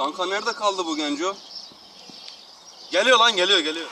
Kanka nerede kaldı bu genco? Geliyor lan geliyor geliyor.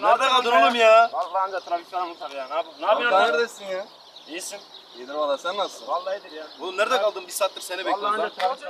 Nerede kaldın oğlum ya? Vallahi anca trafik falan kurtar ya. Ne yapıyorsun? neredesin ya? İyisin. İyidir valla sen nasılsın? Vallahi iyidir ya. Oğlum nerede kaldın? Bir saattir seni Vallahi bekliyoruz anca lan. trafik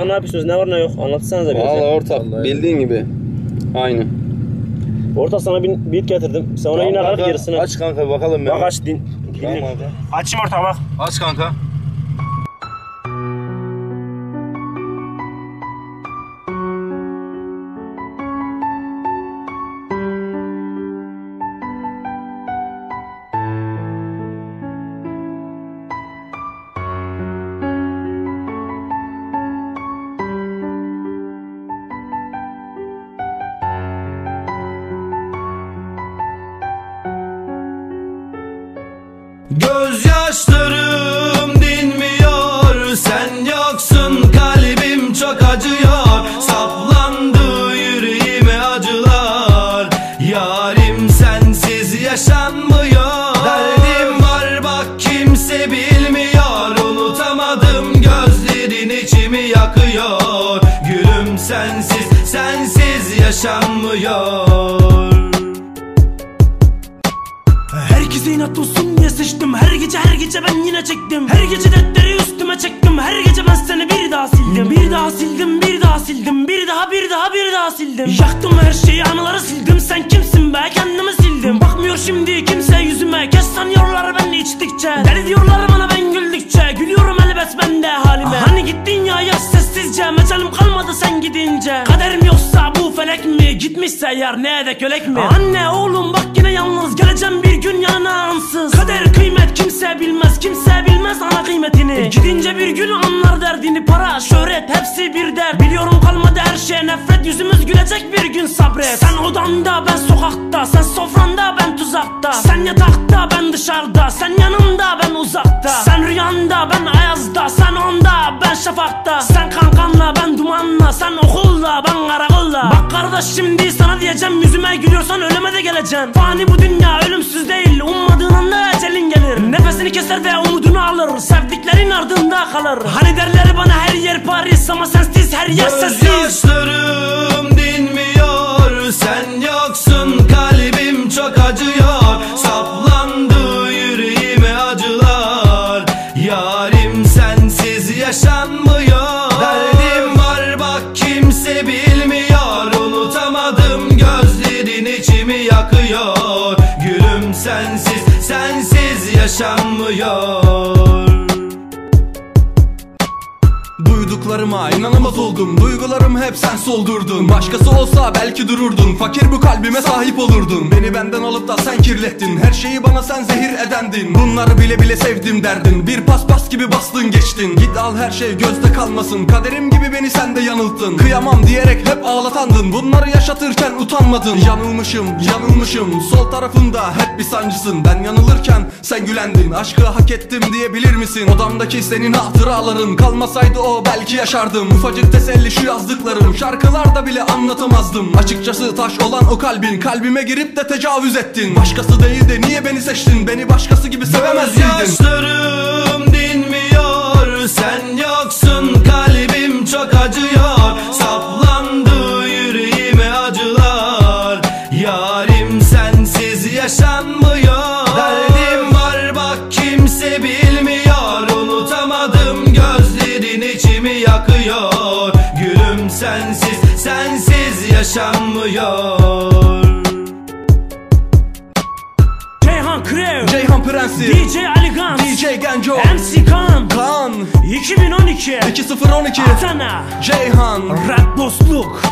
Ortak ne yapıyorsunuz? Ne var ne yok? Anlatsanıza biraz. Valla ya. ortak bildiğin gibi. Aynı. Ortak sana bir beat getirdim. Sen ona yine kalk gerisine. Aç kanka bakalım Bak ya. aç din. Tamam Dinle. abi. Açayım ortak bak. Aç kanka. Yaşanmıyor. Derdim var bak kimse bilmiyor. Unutamadım gözlerin içimi yakıyor. Gülüm sensiz sensiz yaşanmıyor. Herkese inat olsun diye sıçtım. Her gece her gece ben yine çektim. Her gece dertleri üstüme çektim. Her gece ben seni bir daha sildim. Bir daha sildim bir daha sildim. Bir daha bir daha bir daha sildim. Yaktım her şeyi anıları sildim. Sen kimsin be? Kendimi şimdi kimse yüzüme Geç sanıyorlar beni içtikçe. Deli diyorlar bana ben güldükçe. Gülüyorum elbet ben de halime. Hani gittin ya yaş sessizce. Mecalim kalmadı sen gidince. Kaderim yoksa bu felek mi? Gitmişse yar ne edek ölek mi? Anne oğlum bak yine yalnız. Geleceğim bir gün yanına ansız. Kader kıymet kimse bilmez. Kimse bilmez ana kıymetini. Gidince bir gün anlar derdini. Para şöhret hepsi bir dert. Biliyorum kalmadı her şeye nefret. Yüzümüz gülecek bir gün sabret. Sen odanda ben sokakta. Sen sofranda ben dışarıda Sen yanımda ben uzakta. Sen rüyanda ben ayazda Sen onda ben şafakta. Sen kankanla ben dumanla Sen okulda ben karakolla Bak kardeş şimdi sana diyeceğim Yüzüme gülüyorsan ölüme de geleceksin. Fani bu dünya ölümsüz değil Ummadığın anda ecelin gelir. Nefesini keser ve umudunu alır Sevdiklerin ardında kalır. Hani derler bana her yer Paris Ama sensiz her yer sessiz Gözyaşlarım dinmiyor Sen yoksun kalbim çok acıyor. Saplandı bilmiyor Unutamadım. Gözlerin içimi yakıyor. Gülüm sensiz sensiz yaşanmıyor Duyduklarıma inanamaz oldum. Duygularım hep sen soldurdun. Başkası olsa belki dururdun. Fakir bu kalbime sahip olurdun. Beni benden alıp da sen kirlettin. Her şeyi bana sen zehir edendin. Bunları bile bile sevdim derdin. Bir paspas gibi bastın geçtin. Git al her şey gözde kalmasın. Kaderim gibi beni sen de yanılttın. Kıyamam diyerek hep ağlatandın. Bunları yaşatırken utanmadın. Yanılmışım yanılmışım. Sol tarafında hep bir sancısın. Ben yanılırken sen gülendin. Aşkı hak ettim diyebilir misin? Odamdaki senin hatıraların. Kalmasaydı o belki yaşardım. Ufacık teselli şu yazdıklarım. Şarkılarda bile anlatamazdım. Açıkçası taş olan o kalbin. Kalbime girip de tecavüz ettin. Başkası değil de niye beni seçtin? Beni başkası gibi sevemez Gözyaşlarım dinmiyor. Sen yoksun yaşanmıyor. Ceyhan Krev Ceyhan Prensi DJ Ali Gans DJ Genco MC Kan Kaan 2012 2012 Sana Ceyhan. Rap dostluk